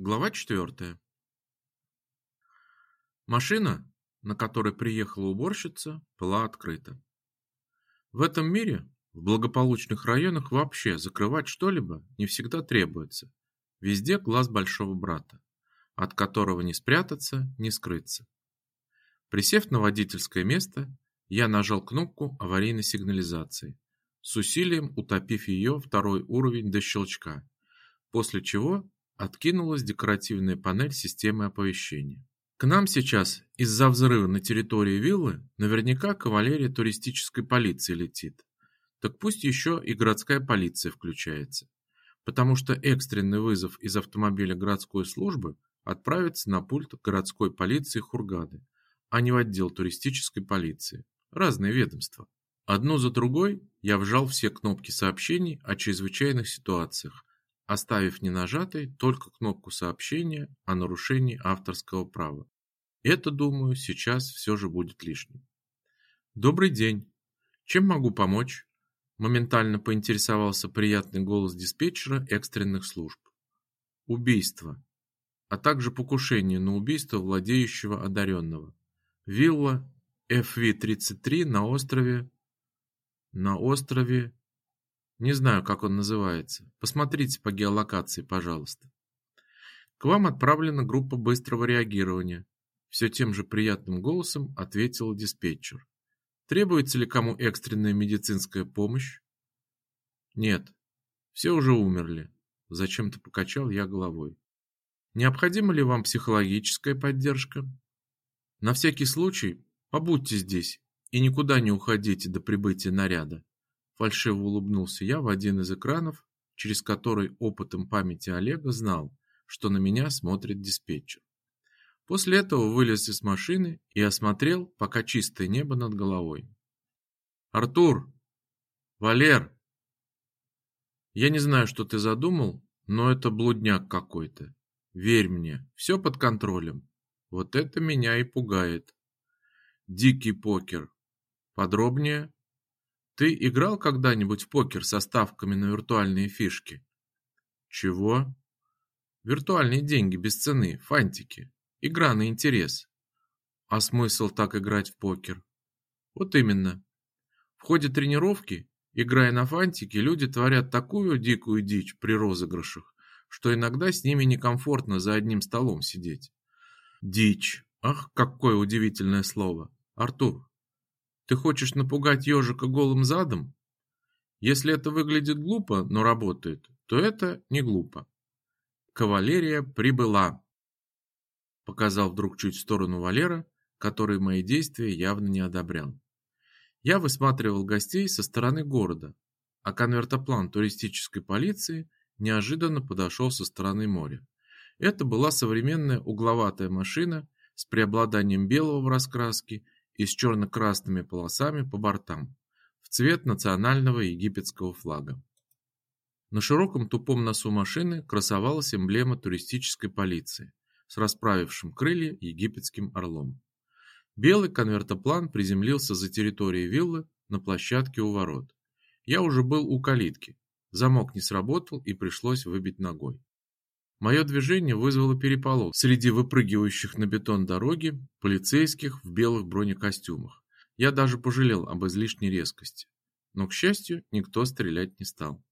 Глава четвертая. Машина, на которой приехала уборщица, была открыта. В этом мире, в благополучных районах вообще закрывать что-либо не всегда требуется. Везде глаз большого брата, от которого не спрятаться, не скрыться. Присев на водительское место, я нажал кнопку аварийной сигнализации, с усилием утопив ее второй уровень до щелчка, после чего откинулась декоративная панель системы оповещения. К нам сейчас из-за взрыва на территории виллы наверняка кавалерия туристической полиции летит. Так пусть еще и городская полиция включается. Потому что экстренный вызов из автомобиля городской службы отправится на пульт городской полиции Хургады, а не в отдел туристической полиции. Разные ведомства. Одну за другой я вжал все кнопки сообщений о чрезвычайных ситуациях, оставив не нажатой только кнопку сообщения о нарушении авторского права. Это, думаю, сейчас все же будет лишним. Добрый день. Чем могу помочь? Моментально поинтересовался приятный голос диспетчера экстренных служб. Убийство, а также покушение на убийство владеющего одаренного. Вилла FV-33 на острове... На острове не знаю, как он называется. Посмотрите по геолокации, пожалуйста. К вам отправлена группа быстрого реагирования. Все тем же приятным голосом ответил диспетчер. Требуется ли кому экстренная медицинская помощь? Нет. Все уже умерли. Зачем-то покачал я головой. Необходима ли вам психологическая поддержка? На всякий случай побудьте здесь и никуда не уходите до прибытия наряда. Фальшиво улыбнулся я в один из экранов, через который опытом памяти Олега знал, что на меня смотрит диспетчер. После этого вылез из машины и осмотрел пока чистое небо над головой. «Артур! Валер! Я не знаю, что ты задумал, но это блудняк какой-то. Верь мне, все под контролем. Вот это меня и пугает. Дикий покер. Подробнее?» Ты играл когда-нибудь в покер со ставками на виртуальные фишки? Чего? Виртуальные деньги без цены, фантики. Игра на интерес. А смысл так играть в покер? Вот именно. В ходе тренировки, играя на фантики, люди творят такую дикую дичь при розыгрышах, что иногда с ними некомфортно за одним столом сидеть. Дичь. Ах, какое удивительное слово. Артур, ты хочешь напугать ежика голым задом? Если это выглядит глупо, но работает, то это не глупо. Кавалерия прибыла. Показал вдруг чуть в сторону Валера, который мои действия явно не одобрял. Я высматривал гостей со стороны города, а конвертоплан туристической полиции неожиданно подошел со стороны моря. Это была современная угловатая машина с преобладанием белого в раскраске и с черно-красными полосами по бортам, в цвет национального египетского флага. На широком тупом носу машины красовалась эмблема туристической полиции с расправившим крылья египетским орлом. Белый конвертоплан приземлился за территорией виллы на площадке у ворот. Я уже был у калитки. Замок не сработал и пришлось выбить ногой. Мое движение вызвало переполох среди выпрыгивающих на бетон дороги полицейских в белых бронекостюмах. Я даже пожалел об излишней резкости. Но, к счастью, никто стрелять не стал.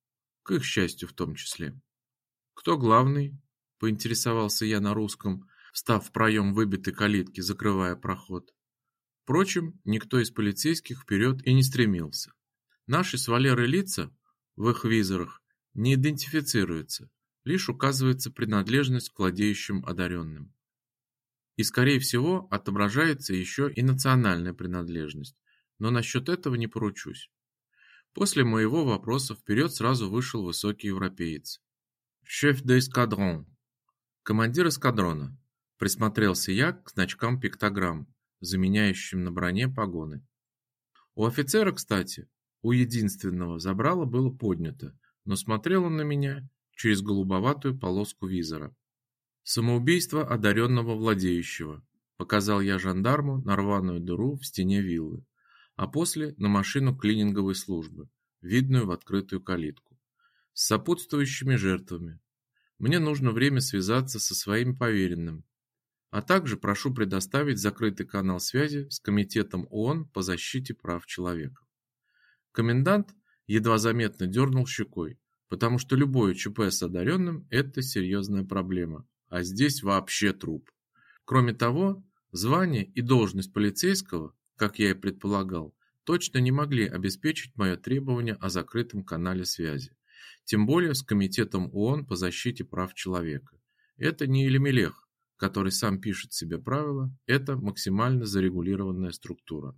К их счастью в том числе. «Кто главный?» – поинтересовался я на русском, встав в проем выбитой калитки, закрывая проход. Впрочем, никто из полицейских вперед и не стремился. Наши с Валерой лица в их визорах не идентифицируются, лишь указывается принадлежность к владеющим одаренным. И, скорее всего, отображается еще и национальная принадлежность, но насчет этого не поручусь. После моего вопроса вперед сразу вышел высокий европеец. «Шеф де эскадрон», командир эскадрона, присмотрелся я к значкам пиктограмм, заменяющим на броне погоны. У офицера, кстати, у единственного забрало было поднято, но смотрел он на меня через голубоватую полоску визора. «Самоубийство одаренного владеющего», – показал я жандарму на рваную дыру в стене виллы, а после на машину клининговой службы, видную в открытую калитку, с сопутствующими жертвами. мне нужно время связаться со своим поверенным, а также прошу предоставить закрытый канал связи с Комитетом ООН по защите прав человека. Комендант едва заметно дернул щекой, потому что любое ЧП с одаренным – это серьезная проблема, а здесь вообще труп. Кроме того, звание и должность полицейского, как я и предполагал, точно не могли обеспечить мое требование о закрытом канале связи, тем более с Комитетом ООН по защите прав человека. Это не Елемелех, который сам пишет себе правила, это максимально зарегулированная структура.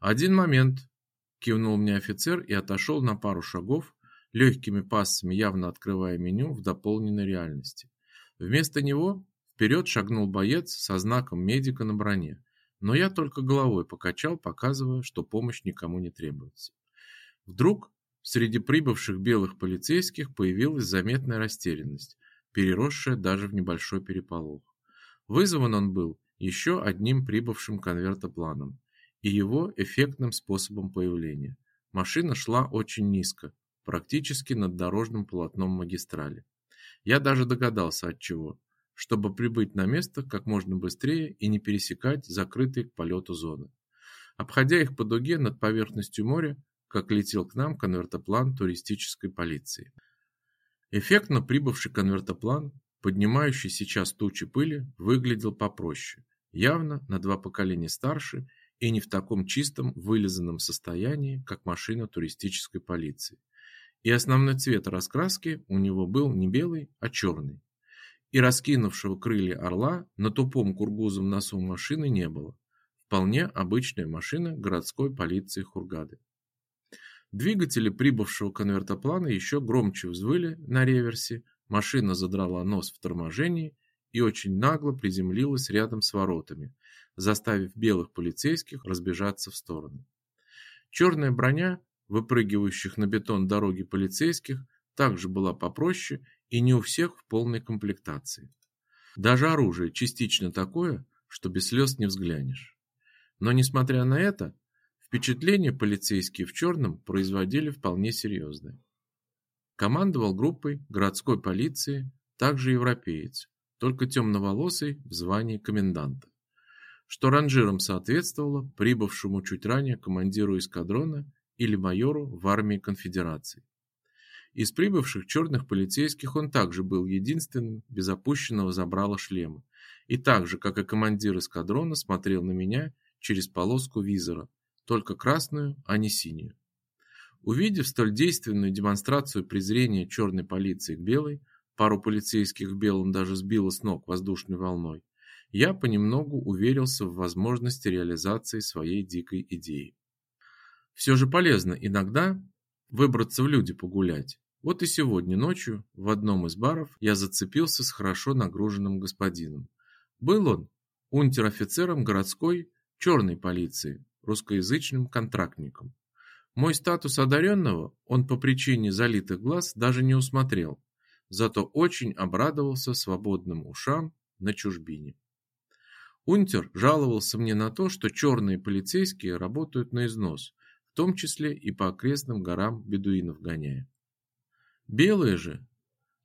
«Один момент», – кивнул мне офицер и отошел на пару шагов, легкими пассами явно открывая меню в дополненной реальности. Вместо него вперед шагнул боец со знаком медика на броне, но я только головой покачал, показывая, что помощь никому не требуется. Вдруг среди прибывших белых полицейских появилась заметная растерянность, переросшая даже в небольшой переполох. Вызван он был еще одним прибывшим конвертопланом и его эффектным способом появления. Машина шла очень низко, практически над дорожным полотном магистрали. Я даже догадался от чего, чтобы прибыть на место как можно быстрее и не пересекать закрытые к полету зоны. Обходя их по дуге над поверхностью моря, как летел к нам конвертоплан туристической полиции. Эффектно прибывший конвертоплан, поднимающий сейчас тучи пыли, выглядел попроще, явно на два поколения старше и не в таком чистом вылизанном состоянии, как машина туристической полиции и основной цвет раскраски у него был не белый, а черный. И раскинувшего крылья орла на тупом кургузом носу машины не было. Вполне обычная машина городской полиции Хургады. Двигатели прибывшего конвертоплана еще громче взвыли на реверсе, машина задрала нос в торможении и очень нагло приземлилась рядом с воротами, заставив белых полицейских разбежаться в стороны. Черная броня выпрыгивающих на бетон дороги полицейских также была попроще и не у всех в полной комплектации. Даже оружие частично такое, что без слез не взглянешь. Но несмотря на это, впечатление полицейские в черном производили вполне серьезное. Командовал группой городской полиции также европеец, только темноволосый в звании коменданта, что ранжиром соответствовало прибывшему чуть ранее командиру эскадрона или майору в армии конфедерации. Из прибывших черных полицейских он также был единственным без опущенного забрала шлема, и так же, как и командир эскадрона, смотрел на меня через полоску визора, только красную, а не синюю. Увидев столь действенную демонстрацию презрения черной полиции к белой, пару полицейских в белом даже сбило с ног воздушной волной, я понемногу уверился в возможности реализации своей дикой идеи. Все же полезно иногда выбраться в люди погулять. Вот и сегодня ночью в одном из баров я зацепился с хорошо нагруженным господином. Был он унтер-офицером городской черной полиции, русскоязычным контрактником. Мой статус одаренного он по причине залитых глаз даже не усмотрел, зато очень обрадовался свободным ушам на чужбине. Унтер жаловался мне на то, что черные полицейские работают на износ, том числе и по окрестным горам бедуинов гоняя. Белые же,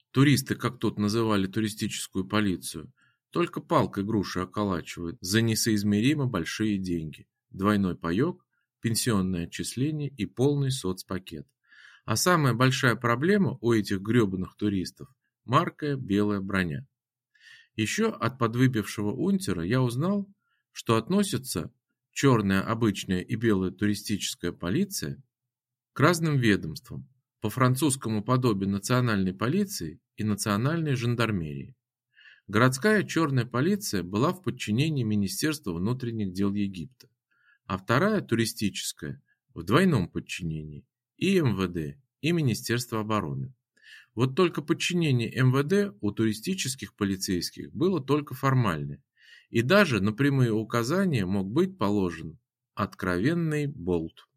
туристы, как тут называли туристическую полицию, только палкой груши околачивают за несоизмеримо большие деньги. Двойной паёк, пенсионное отчисление и полный соцпакет. А самая большая проблема у этих грёбаных туристов – маркая белая броня. Еще от подвыпившего унтера я узнал, что относятся черная обычная и белая туристическая полиция к разным ведомствам, по французскому подобию национальной полиции и национальной жандармерии. Городская черная полиция была в подчинении Министерства внутренних дел Египта, а вторая туристическая в двойном подчинении и МВД, и Министерства обороны. Вот только подчинение МВД у туристических полицейских было только формальное, и даже на прямые указания мог быть положен откровенный болт.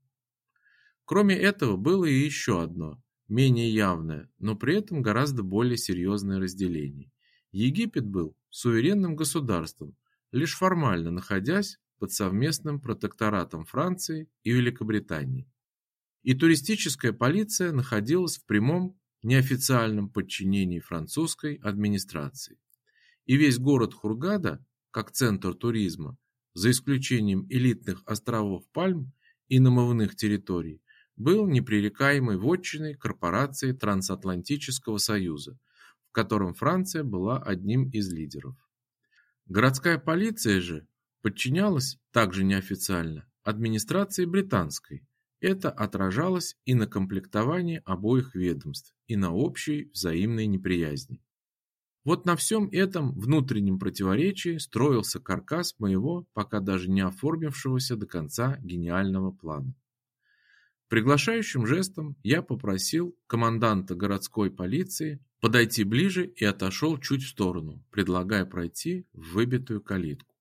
Кроме этого было и еще одно, менее явное, но при этом гораздо более серьезное разделение. Египет был суверенным государством, лишь формально находясь под совместным протекторатом Франции и Великобритании. И туристическая полиция находилась в прямом неофициальном подчинении французской администрации. И весь город Хургада, как центр туризма, за исключением элитных островов Пальм и намывных территорий, был непререкаемой вотчиной корпорации Трансатлантического союза, в котором Франция была одним из лидеров. Городская полиция же подчинялась также неофициально администрации британской. Это отражалось и на комплектовании обоих ведомств, и на общей взаимной неприязни. Вот на всем этом внутреннем противоречии строился каркас моего, пока даже не оформившегося до конца гениального плана. Приглашающим жестом я попросил команданта городской полиции подойти ближе и отошел чуть в сторону, предлагая пройти в выбитую калитку.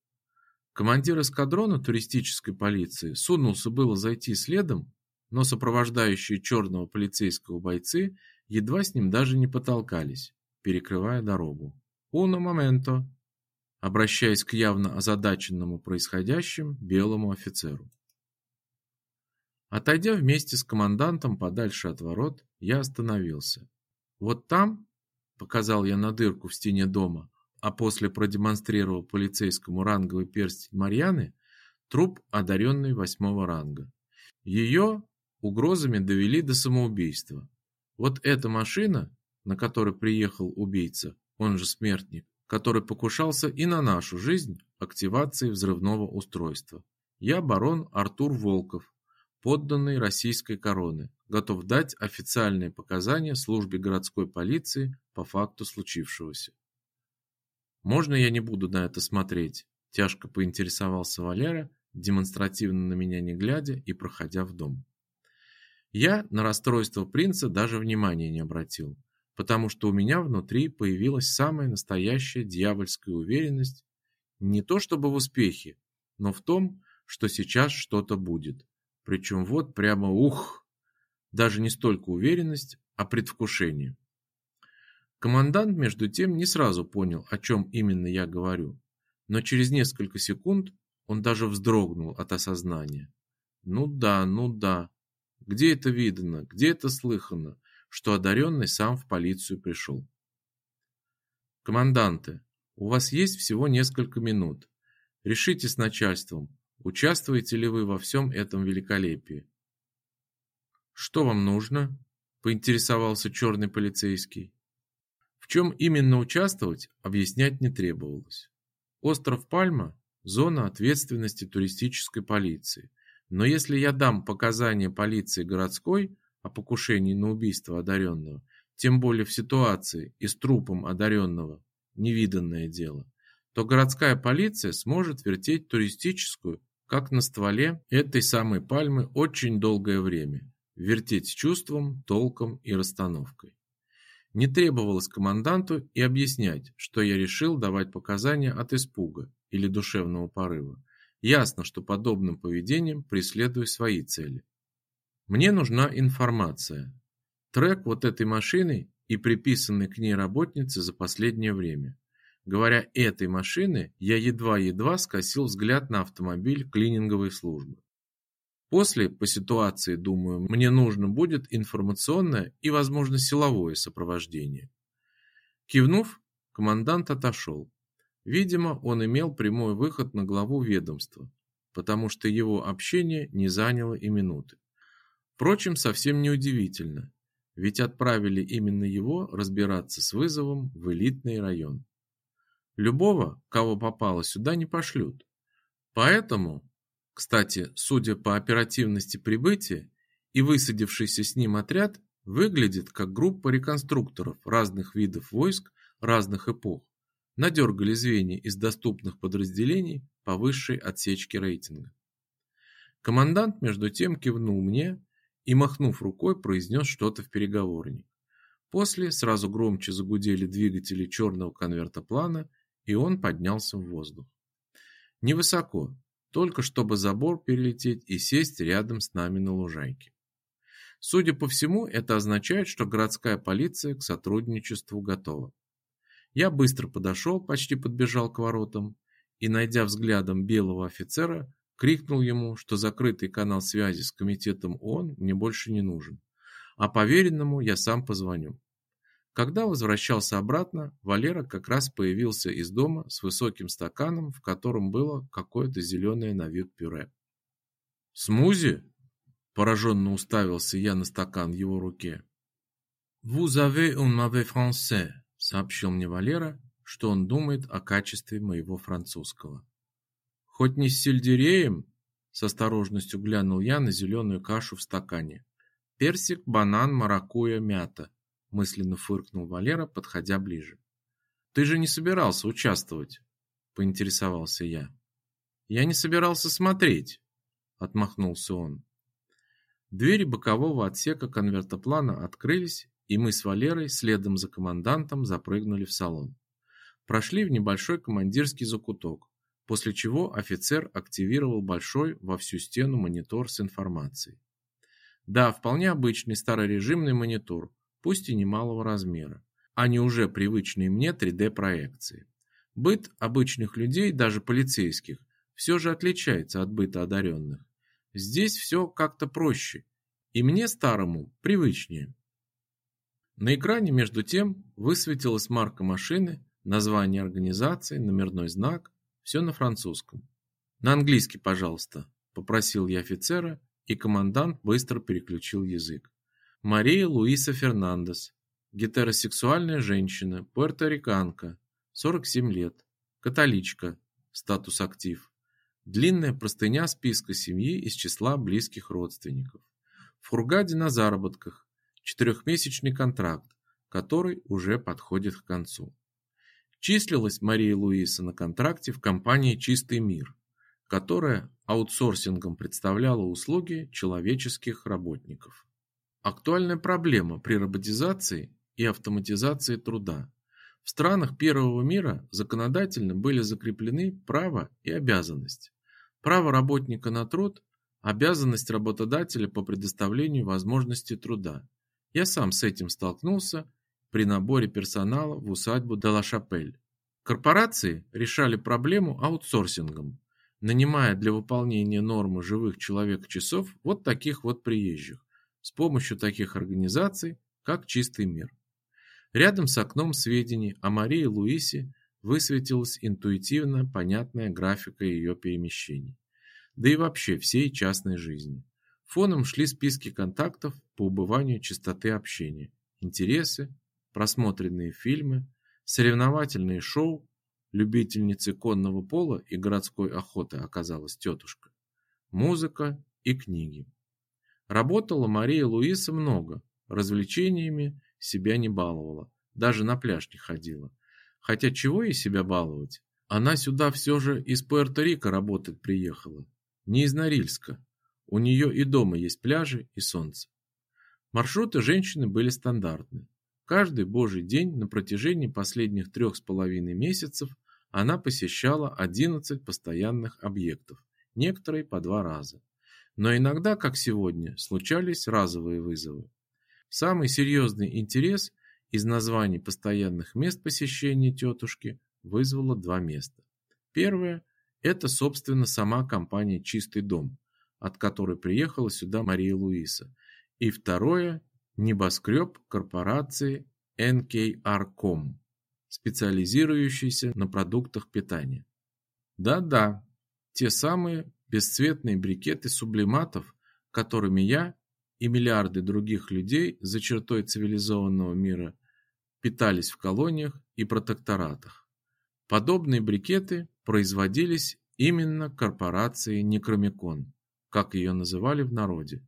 Командир эскадрона туристической полиции сунулся было зайти следом, но сопровождающие черного полицейского бойцы едва с ним даже не потолкались, перекрывая дорогу. «Уно моменто!» обращаясь к явно озадаченному происходящим белому офицеру. Отойдя вместе с командантом подальше от ворот, я остановился. Вот там, показал я на дырку в стене дома, а после продемонстрировал полицейскому ранговый перстень Марьяны, труп одаренной восьмого ранга. Ее угрозами довели до самоубийства. Вот эта машина, на которой приехал убийца, он же смертник, который покушался и на нашу жизнь активацией взрывного устройства. Я барон Артур Волков, подданный российской короны, готов дать официальные показания службе городской полиции по факту случившегося. Можно я не буду на это смотреть? Тяжко поинтересовался Валера, демонстративно на меня не глядя и проходя в дом. Я на расстройство принца даже внимания не обратил, потому что у меня внутри появилась самая настоящая дьявольская уверенность не то чтобы в успехе, но в том, что сейчас что-то будет. Причем вот прямо ух, даже не столько уверенность, а предвкушение. Командант между тем не сразу понял, о чем именно я говорю, но через несколько секунд он даже вздрогнул от осознания. Ну да, ну да. Где это видано, где это слыхано, что одаренный сам в полицию пришел? Команданты, у вас есть всего несколько минут. Решите с начальством, Участвуете ли вы во всем этом великолепии? Что вам нужно? поинтересовался черный полицейский. В чем именно участвовать, объяснять не требовалось. Остров Пальма зона ответственности туристической полиции. Но если я дам показания полиции городской о покушении на убийство одаренного, тем более в ситуации и с трупом одаренного, невиданное дело, то городская полиция сможет вертеть туристическую как на стволе этой самой пальмы очень долгое время, вертеть чувством, толком и расстановкой. Не требовалось команданту и объяснять, что я решил давать показания от испуга или душевного порыва. Ясно, что подобным поведением преследую свои цели. Мне нужна информация. Трек вот этой машины и приписанной к ней работницы за последнее время. Говоря этой машины, я едва-едва скосил взгляд на автомобиль клининговой службы. После, по ситуации, думаю, мне нужно будет информационное и, возможно, силовое сопровождение. Кивнув, командант отошел. Видимо, он имел прямой выход на главу ведомства, потому что его общение не заняло и минуты. Впрочем, совсем не удивительно, ведь отправили именно его разбираться с вызовом в элитный район. Любого, кого попало сюда, не пошлют. Поэтому, кстати, судя по оперативности прибытия, и высадившийся с ним отряд выглядит как группа реконструкторов разных видов войск разных эпох. Надергали звенья из доступных подразделений по высшей отсечке рейтинга. Командант между тем кивнул мне и, махнув рукой, произнес что-то в переговорник. После сразу громче загудели двигатели черного конвертоплана, и он поднялся в воздух. Невысоко, только чтобы забор перелететь и сесть рядом с нами на лужайке. Судя по всему, это означает, что городская полиция к сотрудничеству готова. Я быстро подошел, почти подбежал к воротам и, найдя взглядом белого офицера, крикнул ему, что закрытый канал связи с комитетом ООН мне больше не нужен, а поверенному я сам позвоню. Когда возвращался обратно, Валера как раз появился из дома с высоким стаканом, в котором было какое-то зеленое на вид пюре. «Смузи?» – пораженно уставился я на стакан в его руке. «Vous avez un mauvais français», – сообщил мне Валера, что он думает о качестве моего французского. «Хоть не с сельдереем?» – с осторожностью глянул я на зеленую кашу в стакане. «Персик, банан, маракуйя, мята», – мысленно фыркнул Валера, подходя ближе. «Ты же не собирался участвовать?» – поинтересовался я. «Я не собирался смотреть», – отмахнулся он. Двери бокового отсека конвертоплана открылись, и мы с Валерой следом за командантом запрыгнули в салон. Прошли в небольшой командирский закуток, после чего офицер активировал большой во всю стену монитор с информацией. Да, вполне обычный старорежимный монитор, пусть и немалого размера, а не уже привычные мне 3D-проекции. Быт обычных людей, даже полицейских, все же отличается от быта одаренных. Здесь все как-то проще, и мне старому привычнее. На экране между тем высветилась марка машины, название организации, номерной знак, все на французском. На английский, пожалуйста, попросил я офицера, и командант быстро переключил язык. Мария Луиса Фернандес, гетеросексуальная женщина, пуэрториканка, 47 лет, католичка, статус актив. Длинная простыня списка семьи из числа близких родственников. В Хургаде на заработках, четырехмесячный контракт, который уже подходит к концу. Числилась Мария Луиса на контракте в компании «Чистый мир», которая аутсорсингом представляла услуги человеческих работников. Актуальная проблема при роботизации и автоматизации труда. В странах первого мира законодательно были закреплены право и обязанность. Право работника на труд – обязанность работодателя по предоставлению возможности труда. Я сам с этим столкнулся при наборе персонала в усадьбу Делашапель. Корпорации решали проблему аутсорсингом, нанимая для выполнения нормы живых человек-часов вот таких вот приезжих, с помощью таких организаций, как «Чистый мир». Рядом с окном сведений о Марии Луисе высветилась интуитивно понятная графика ее перемещений, да и вообще всей частной жизни. Фоном шли списки контактов по убыванию частоты общения, интересы, просмотренные фильмы, соревновательные шоу, любительницей конного пола и городской охоты оказалась тетушка, музыка и книги. Работала Мария Луиса много, развлечениями себя не баловала, даже на пляж не ходила. Хотя чего ей себя баловать? Она сюда все же из Пуэрто-Рико работать приехала, не из Норильска. У нее и дома есть пляжи и солнце. Маршруты женщины были стандартны. Каждый божий день на протяжении последних трех с половиной месяцев она посещала 11 постоянных объектов, некоторые по два раза. Но иногда, как сегодня, случались разовые вызовы. Самый серьезный интерес из названий постоянных мест посещения тетушки вызвало два места. Первое – это, собственно, сама компания «Чистый дом», от которой приехала сюда Мария Луиса. И второе небоскреб корпорации NKR.com, специализирующийся на продуктах питания. Да-да, те самые бесцветные брикеты сублиматов, которыми я и миллиарды других людей за чертой цивилизованного мира питались в колониях и протекторатах. Подобные брикеты производились именно корпорацией Некромикон, как ее называли в народе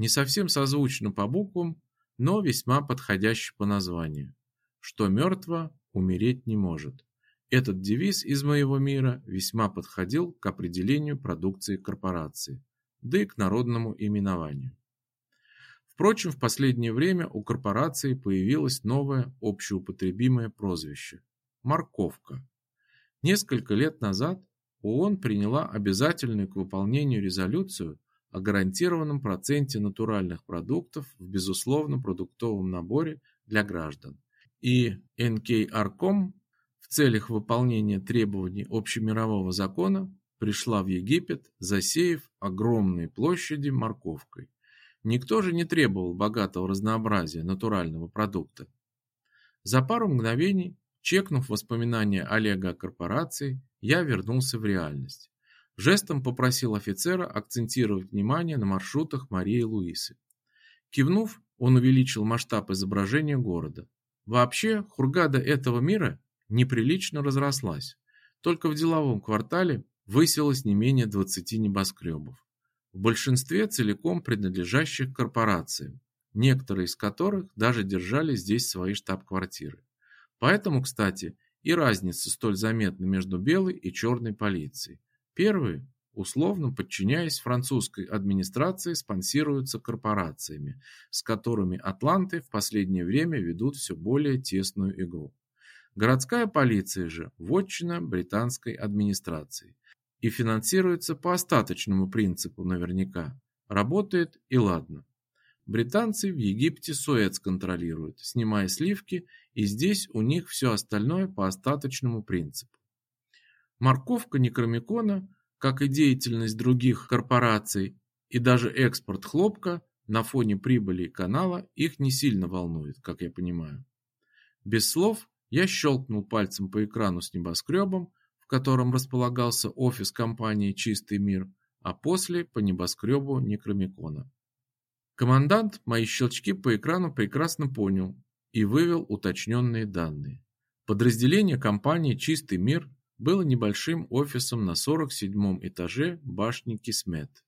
не совсем созвучно по буквам, но весьма подходящий по названию. Что мертво, умереть не может. Этот девиз из моего мира весьма подходил к определению продукции корпорации, да и к народному именованию. Впрочем, в последнее время у корпорации появилось новое общеупотребимое прозвище – морковка. Несколько лет назад ООН приняла обязательную к выполнению резолюцию о гарантированном проценте натуральных продуктов в безусловном продуктовом наборе для граждан. И НКРКом в целях выполнения требований общемирового закона пришла в Египет, засеяв огромные площади морковкой. Никто же не требовал богатого разнообразия натурального продукта. За пару мгновений, чекнув воспоминания Олега о корпорации, я вернулся в реальность. Жестом попросил офицера акцентировать внимание на маршрутах Марии Луисы. Кивнув, он увеличил масштаб изображения города. Вообще, хургада этого мира неприлично разрослась. Только в деловом квартале высилось не менее 20 небоскребов. В большинстве целиком принадлежащих корпорациям, некоторые из которых даже держали здесь свои штаб-квартиры. Поэтому, кстати, и разница столь заметна между белой и черной полицией. Первые, условно подчиняясь французской администрации, спонсируются корпорациями, с которыми атланты в последнее время ведут все более тесную игру. Городская полиция же вотчина британской администрации и финансируется по остаточному принципу наверняка. Работает и ладно. Британцы в Египте Суэц контролируют, снимая сливки, и здесь у них все остальное по остаточному принципу. Морковка Некромикона, как и деятельность других корпораций и даже экспорт хлопка на фоне прибыли канала их не сильно волнует, как я понимаю. Без слов я щелкнул пальцем по экрану с небоскребом, в котором располагался офис компании «Чистый мир», а после по небоскребу Некромикона. Командант мои щелчки по экрану прекрасно понял и вывел уточненные данные. Подразделение компании «Чистый мир» было небольшим офисом на 47 этаже башни Кисмет.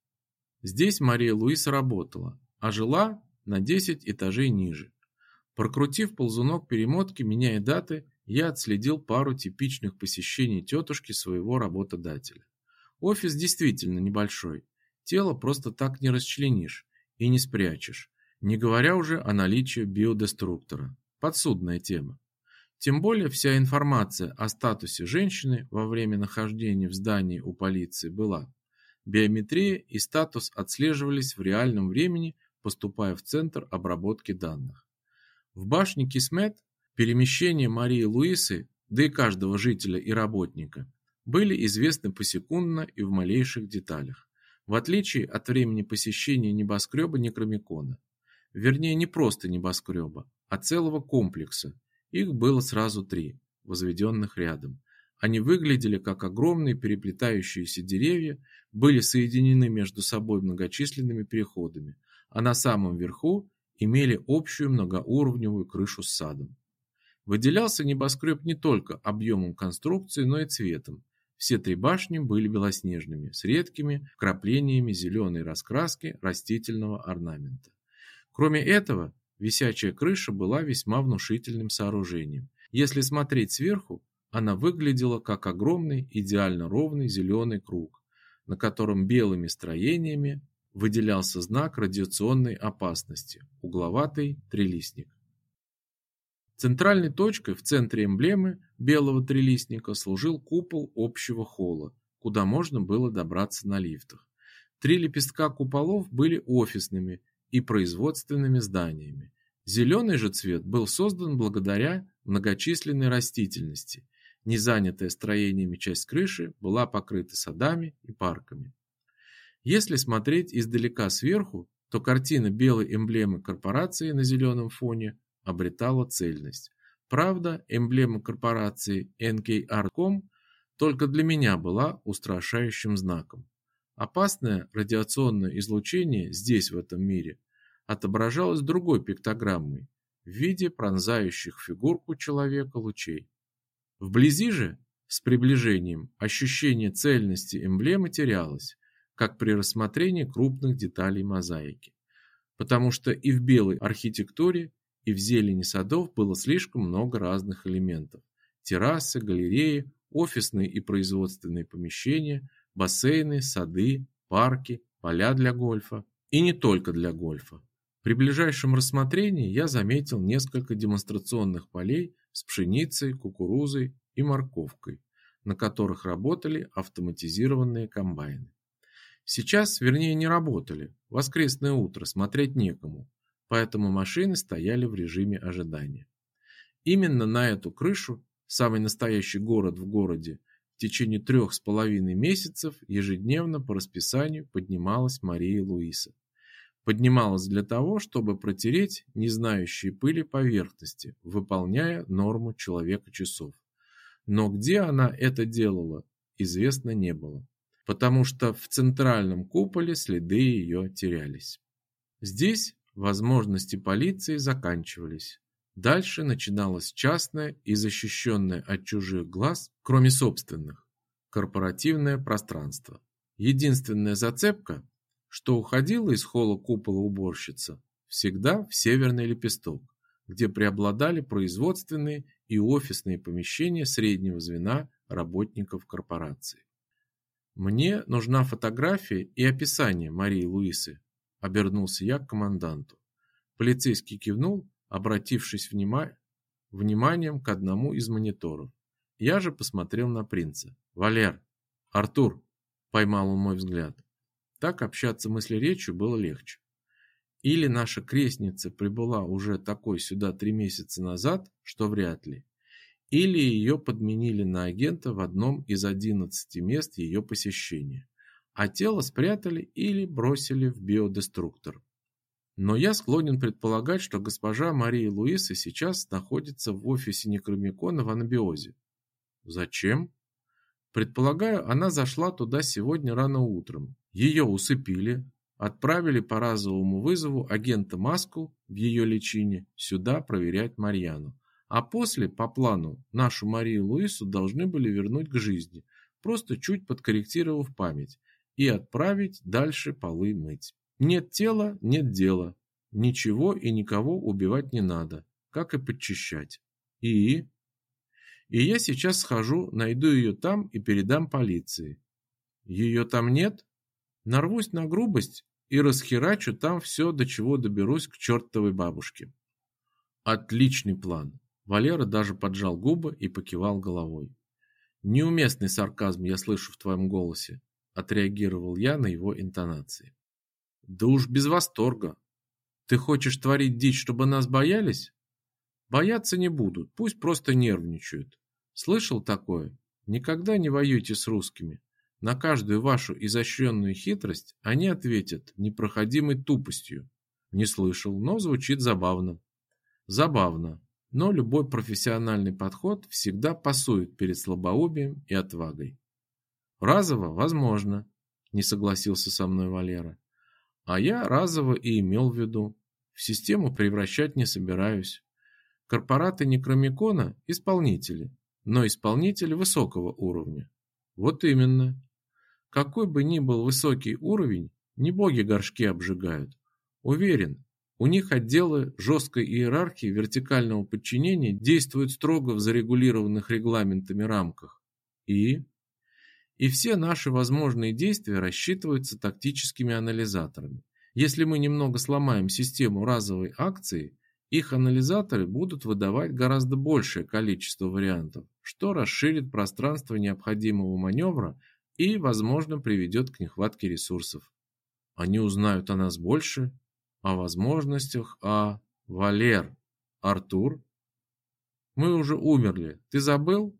Здесь Мария Луиса работала, а жила на 10 этажей ниже. Прокрутив ползунок перемотки, меняя даты, я отследил пару типичных посещений тетушки своего работодателя. Офис действительно небольшой. Тело просто так не расчленишь и не спрячешь, не говоря уже о наличии биодеструктора. Подсудная тема. Тем более вся информация о статусе женщины во время нахождения в здании у полиции была. Биометрия и статус отслеживались в реальном времени, поступая в центр обработки данных. В башне Кисмет перемещения Марии Луисы, да и каждого жителя и работника, были известны посекундно и в малейших деталях, в отличие от времени посещения небоскреба Некромикона. Вернее, не просто небоскреба, а целого комплекса. Их было сразу три, возведенных рядом. Они выглядели как огромные переплетающиеся деревья, были соединены между собой многочисленными переходами, а на самом верху имели общую многоуровневую крышу с садом. Выделялся небоскреб не только объемом конструкции, но и цветом. Все три башни были белоснежными, с редкими вкраплениями зеленой раскраски растительного орнамента. Кроме этого, висячая крыша была весьма внушительным сооружением. Если смотреть сверху, она выглядела как огромный идеально ровный зеленый круг, на котором белыми строениями выделялся знак радиационной опасности – угловатый трилистник. Центральной точкой в центре эмблемы белого трилистника служил купол общего холла, куда можно было добраться на лифтах. Три лепестка куполов были офисными и производственными зданиями. Зеленый же цвет был создан благодаря многочисленной растительности. Незанятая строениями часть крыши была покрыта садами и парками. Если смотреть издалека сверху, то картина белой эмблемы корпорации на зеленом фоне обретала цельность. Правда, эмблема корпорации NKR.com только для меня была устрашающим знаком. Опасное радиационное излучение здесь, в этом мире, отображалось другой пиктограммой в виде пронзающих фигурку человека лучей. Вблизи же, с приближением, ощущение цельности эмблемы терялось, как при рассмотрении крупных деталей мозаики. Потому что и в белой архитектуре, и в зелени садов было слишком много разных элементов. Террасы, галереи, офисные и производственные помещения, бассейны, сады, парки, поля для гольфа. И не только для гольфа. При ближайшем рассмотрении я заметил несколько демонстрационных полей с пшеницей, кукурузой и морковкой, на которых работали автоматизированные комбайны. Сейчас, вернее, не работали. Воскресное утро, смотреть некому, поэтому машины стояли в режиме ожидания. Именно на эту крышу, самый настоящий город в городе, течение трех с половиной месяцев ежедневно по расписанию поднималась Мария Луиса. поднималась для того, чтобы протереть не знающие пыли поверхности, выполняя норму человека-часов. Но где она это делала, известно не было, потому что в центральном куполе следы ее терялись. Здесь возможности полиции заканчивались. Дальше начиналось частное и защищенное от чужих глаз, кроме собственных, корпоративное пространство. Единственная зацепка, что уходила из холла купола уборщица, всегда в северный лепесток, где преобладали производственные и офисные помещения среднего звена работников корпорации. Мне нужна фотография и описание Марии Луисы, обернулся я к команданту. Полицейский кивнул, обратившись внима... вниманием к одному из мониторов. Я же посмотрел на принца. «Валер! Артур!» – поймал он мой взгляд. Так общаться мыслеречью было легче. Или наша крестница прибыла уже такой сюда три месяца назад, что вряд ли, или ее подменили на агента в одном из одиннадцати мест ее посещения, а тело спрятали или бросили в биодеструктор. Но я склонен предполагать, что госпожа Мария Луиса сейчас находится в офисе Некромикона в анабиозе. Зачем? Предполагаю, она зашла туда сегодня рано утром. Ее усыпили, отправили по разовому вызову агента Маску в ее лечение сюда проверять Марьяну. А после, по плану, нашу Марию Луису должны были вернуть к жизни, просто чуть подкорректировав память, и отправить дальше полы мыть. Нет тела, нет дела. Ничего и никого убивать не надо, как и подчищать. И и я сейчас схожу, найду ее там и передам полиции. Ее там нет? Нарвусь на грубость и расхерачу там все, до чего доберусь к чертовой бабушке. Отличный план. Валера даже поджал губы и покивал головой. Неуместный сарказм я слышу в твоем голосе, отреагировал я на его интонации. Да уж без восторга. Ты хочешь творить дичь, чтобы нас боялись? Бояться не будут, пусть просто нервничают. Слышал такое? Никогда не воюйте с русскими. На каждую вашу изощренную хитрость они ответят непроходимой тупостью. Не слышал, но звучит забавно. Забавно, но любой профессиональный подход всегда пасует перед слабоумием и отвагой. Разово, возможно, не согласился со мной Валера. А я разово и имел в виду. В систему превращать не собираюсь. Корпораты Некромикона – исполнители, но исполнитель высокого уровня. Вот именно. Какой бы ни был высокий уровень, не боги горшки обжигают. Уверен, у них отделы жесткой иерархии вертикального подчинения действуют строго в зарегулированных регламентами рамках. И и все наши возможные действия рассчитываются тактическими анализаторами. Если мы немного сломаем систему разовой акции, их анализаторы будут выдавать гораздо большее количество вариантов, что расширит пространство необходимого маневра и, возможно, приведет к нехватке ресурсов. Они узнают о нас больше, о возможностях, о... Валер, Артур? Мы уже умерли, ты забыл?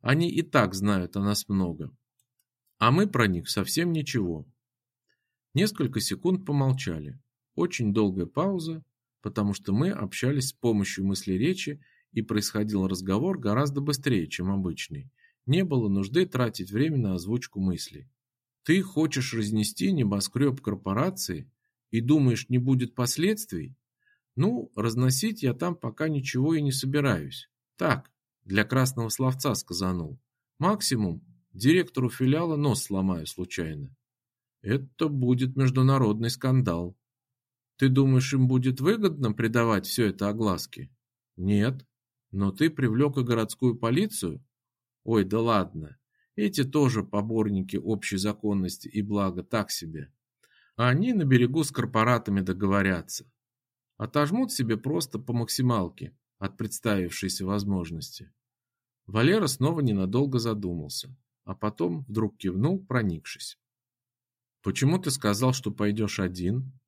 Они и так знают о нас много. А мы про них совсем ничего. Несколько секунд помолчали. Очень долгая пауза, потому что мы общались с помощью мысли речи и происходил разговор гораздо быстрее, чем обычный. Не было нужды тратить время на озвучку мыслей. Ты хочешь разнести небоскреб корпорации и думаешь, не будет последствий? Ну, разносить я там пока ничего и не собираюсь. Так, для красного словца сказанул. Максимум директору филиала нос сломаю случайно. Это будет международный скандал. Ты думаешь, им будет выгодно придавать все это огласке? Нет. Но ты привлек и городскую полицию? Ой, да ладно. Эти тоже поборники общей законности и блага так себе. А они на берегу с корпоратами договорятся. Отожмут себе просто по максималке от представившейся возможности. Валера снова ненадолго задумался, а потом вдруг кивнул, проникшись. «Почему ты сказал, что пойдешь один?»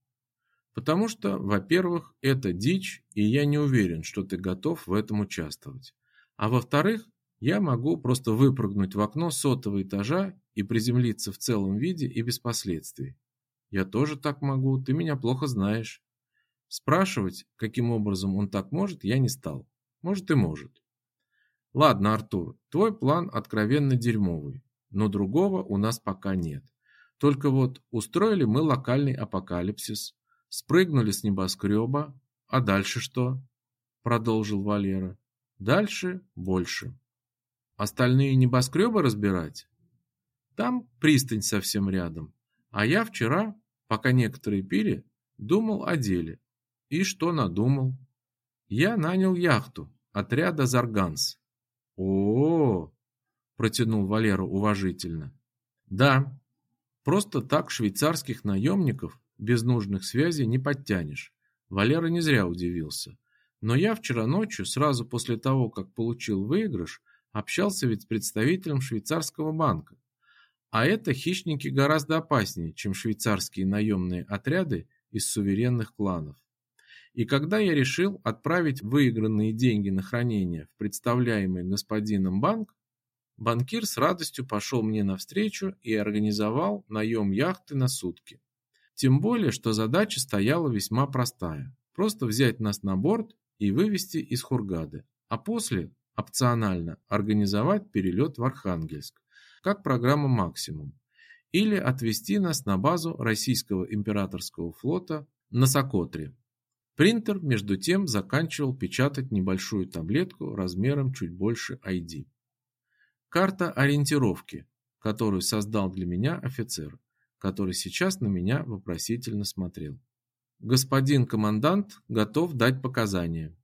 Потому что, во-первых, это дичь, и я не уверен, что ты готов в этом участвовать. А во-вторых, я могу просто выпрыгнуть в окно сотого этажа и приземлиться в целом виде и без последствий. Я тоже так могу, ты меня плохо знаешь. Спрашивать, каким образом он так может, я не стал. Может и может. Ладно, Артур, твой план откровенно дерьмовый, но другого у нас пока нет. Только вот устроили мы локальный апокалипсис, спрыгнули с небоскреба, а дальше что? Продолжил Валера. Дальше больше. Остальные небоскребы разбирать? Там пристань совсем рядом. А я вчера, пока некоторые пили, думал о деле. И что надумал? Я нанял яхту отряда Зарганс. О, протянул Валера уважительно. Да, просто так швейцарских наемников без нужных связей не подтянешь. Валера не зря удивился. Но я вчера ночью, сразу после того, как получил выигрыш, общался ведь с представителем швейцарского банка. А это хищники гораздо опаснее, чем швейцарские наемные отряды из суверенных кланов. И когда я решил отправить выигранные деньги на хранение в представляемый господином банк, банкир с радостью пошел мне навстречу и организовал наем яхты на сутки. Тем более, что задача стояла весьма простая. Просто взять нас на борт и вывести из Хургады, а после опционально организовать перелет в Архангельск, как программа «Максимум», или отвезти нас на базу российского императорского флота на Сокотре. Принтер, между тем, заканчивал печатать небольшую таблетку размером чуть больше ID. Карта ориентировки, которую создал для меня офицер, который сейчас на меня вопросительно смотрел. Господин командант готов дать показания.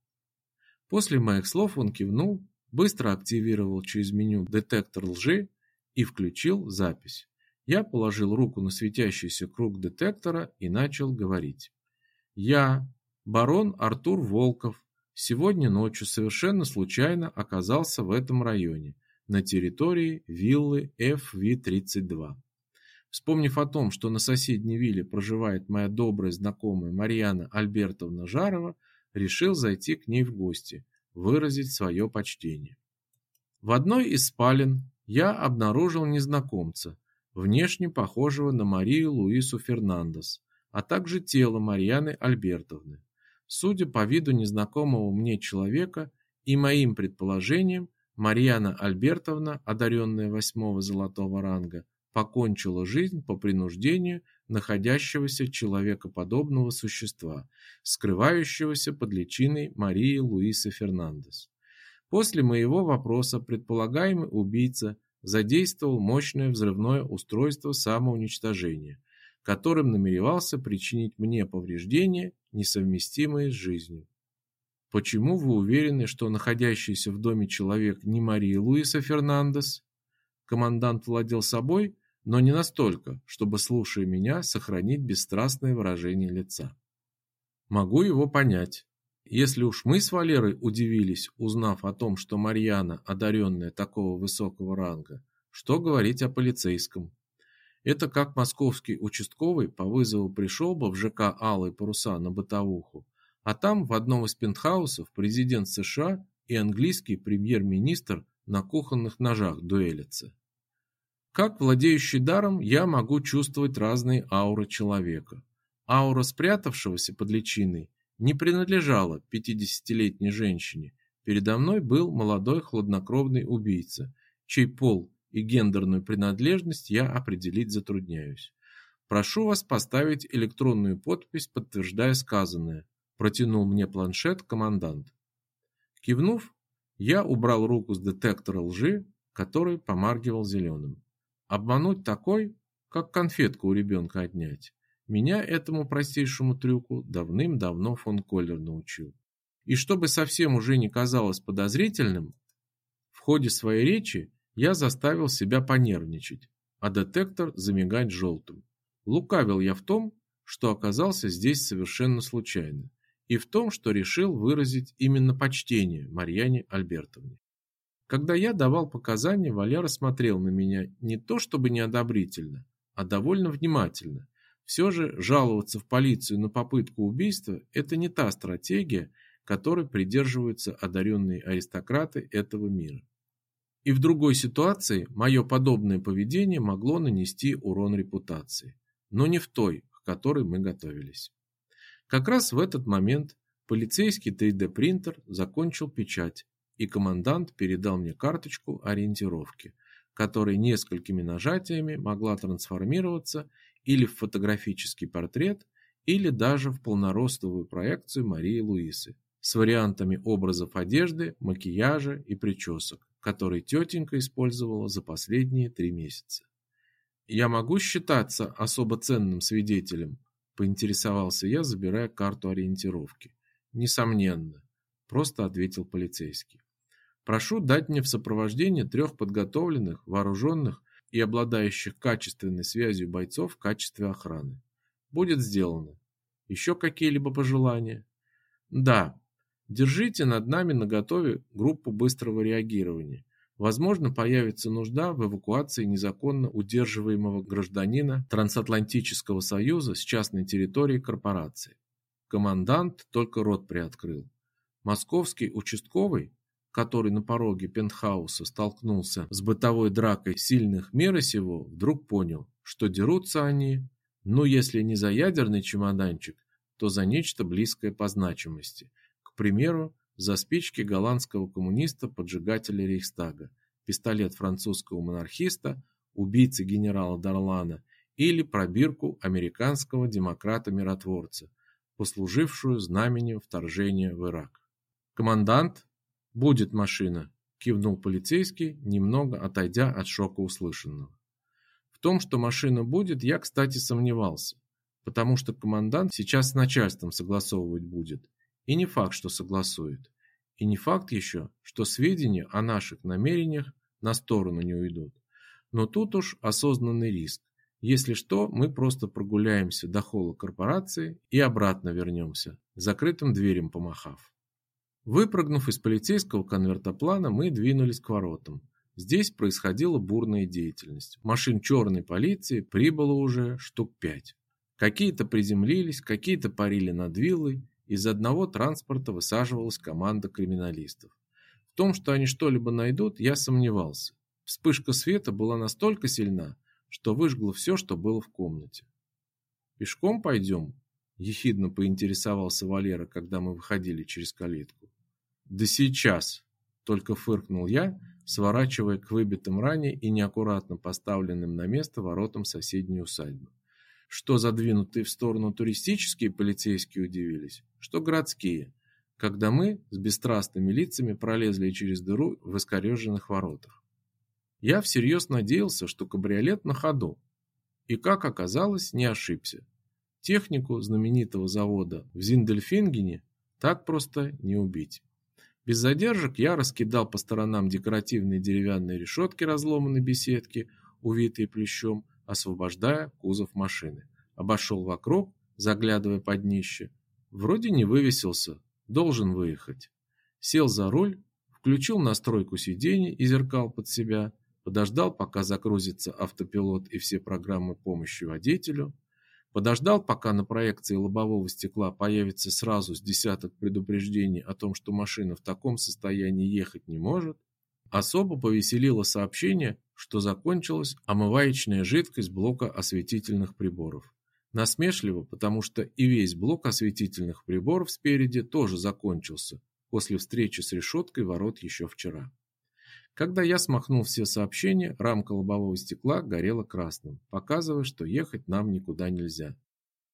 После моих слов он кивнул, быстро активировал через меню детектор лжи и включил запись. Я положил руку на светящийся круг детектора и начал говорить. Я, барон Артур Волков, сегодня ночью совершенно случайно оказался в этом районе, на территории виллы FV32. Вспомнив о том, что на соседней вилле проживает моя добрая знакомая Марьяна Альбертовна Жарова, решил зайти к ней в гости, выразить свое почтение. В одной из спален я обнаружил незнакомца, внешне похожего на Марию Луису Фернандес, а также тело Марьяны Альбертовны. Судя по виду незнакомого мне человека и моим предположениям, Марьяна Альбертовна, одаренная восьмого золотого ранга, покончила жизнь по принуждению находящегося человекоподобного существа, скрывающегося под личиной Марии Луисы Фернандес. После моего вопроса предполагаемый убийца задействовал мощное взрывное устройство самоуничтожения, которым намеревался причинить мне повреждения, несовместимые с жизнью. Почему вы уверены, что находящийся в доме человек не Мария Луиса Фернандес? Командант владел собой но не настолько, чтобы, слушая меня, сохранить бесстрастное выражение лица. Могу его понять. Если уж мы с Валерой удивились, узнав о том, что Марьяна одаренная такого высокого ранга, что говорить о полицейском? Это как московский участковый по вызову пришел бы в ЖК «Алые паруса» на бытовуху, а там в одном из пентхаусов президент США и английский премьер-министр на кухонных ножах дуэлятся. Как владеющий даром, я могу чувствовать разные ауры человека. Аура спрятавшегося под личиной не принадлежала пятидесятилетней женщине. Передо мной был молодой хладнокровный убийца, чей пол и гендерную принадлежность я определить затрудняюсь. Прошу вас поставить электронную подпись, подтверждая сказанное, протянул мне планшет командант. Кивнув, я убрал руку с детектора лжи, который помаргивал зеленым. Обмануть такой, как конфетку у ребенка отнять. Меня этому простейшему трюку давным-давно фон Коллер научил. И чтобы совсем уже не казалось подозрительным, в ходе своей речи я заставил себя понервничать, а детектор замигать желтым. Лукавил я в том, что оказался здесь совершенно случайно, и в том, что решил выразить именно почтение Марьяне Альбертовне. Когда я давал показания, Валера смотрел на меня не то чтобы неодобрительно, а довольно внимательно. Все же жаловаться в полицию на попытку убийства – это не та стратегия, которой придерживаются одаренные аристократы этого мира. И в другой ситуации мое подобное поведение могло нанести урон репутации, но не в той, к которой мы готовились. Как раз в этот момент полицейский 3D-принтер закончил печать, и командант передал мне карточку ориентировки, которая несколькими нажатиями могла трансформироваться или в фотографический портрет, или даже в полноростовую проекцию Марии Луисы с вариантами образов одежды, макияжа и причесок, которые тетенька использовала за последние три месяца. «Я могу считаться особо ценным свидетелем?» – поинтересовался я, забирая карту ориентировки. «Несомненно», – просто ответил полицейский. «Прошу дать мне в сопровождение трех подготовленных, вооруженных и обладающих качественной связью бойцов в качестве охраны. Будет сделано. Еще какие-либо пожелания? Да. Держите над нами наготове группу быстрого реагирования. Возможно, появится нужда в эвакуации незаконно удерживаемого гражданина Трансатлантического союза с частной территории корпорации. Командант только рот приоткрыл. Московский участковый который на пороге пентхауса столкнулся с бытовой дракой сильных мира сего, вдруг понял, что дерутся они, ну если не за ядерный чемоданчик, то за нечто близкое по значимости. К примеру, за спички голландского коммуниста-поджигателя Рейхстага, пистолет французского монархиста, убийцы генерала Дарлана или пробирку американского демократа-миротворца, послужившую знаменем вторжения в Ирак. Командант «Будет машина», – кивнул полицейский, немного отойдя от шока услышанного. В том, что машина будет, я, кстати, сомневался, потому что командант сейчас с начальством согласовывать будет, и не факт, что согласует. И не факт еще, что сведения о наших намерениях на сторону не уйдут. Но тут уж осознанный риск. Если что, мы просто прогуляемся до холла корпорации и обратно вернемся, закрытым дверям помахав. Выпрыгнув из полицейского конвертоплана, мы двинулись к воротам. Здесь происходила бурная деятельность. Машин черной полиции прибыло уже штук пять. Какие-то приземлились, какие-то парили над виллой. Из одного транспорта высаживалась команда криминалистов. В том, что они что-либо найдут, я сомневался. Вспышка света была настолько сильна, что выжгла все, что было в комнате. «Пешком пойдем?» – ехидно поинтересовался Валера, когда мы выходили через калитку. Да сейчас, только фыркнул я, сворачивая к выбитым ранее и неаккуратно поставленным на место воротам соседней усадьбы. Что задвинутые в сторону туристические полицейские удивились, что городские, когда мы с бесстрастными лицами пролезли через дыру в искореженных воротах. Я всерьез надеялся, что кабриолет на ходу, и, как оказалось, не ошибся. Технику знаменитого завода в Зиндельфингене так просто не убить. Без задержек я раскидал по сторонам декоративные деревянные решетки разломанной беседки, увитые плющом, освобождая кузов машины. Обошел вокруг, заглядывая под днище. Вроде не вывесился, должен выехать. Сел за руль, включил настройку сидений и зеркал под себя, подождал, пока загрузится автопилот и все программы помощи водителю, Подождал, пока на проекции лобового стекла появится сразу с десяток предупреждений о том, что машина в таком состоянии ехать не может. Особо повеселило сообщение, что закончилась омываечная жидкость блока осветительных приборов. Насмешливо, потому что и весь блок осветительных приборов спереди тоже закончился после встречи с решеткой ворот еще вчера. Когда я смахнул все сообщения, рамка лобового стекла горела красным, показывая, что ехать нам никуда нельзя.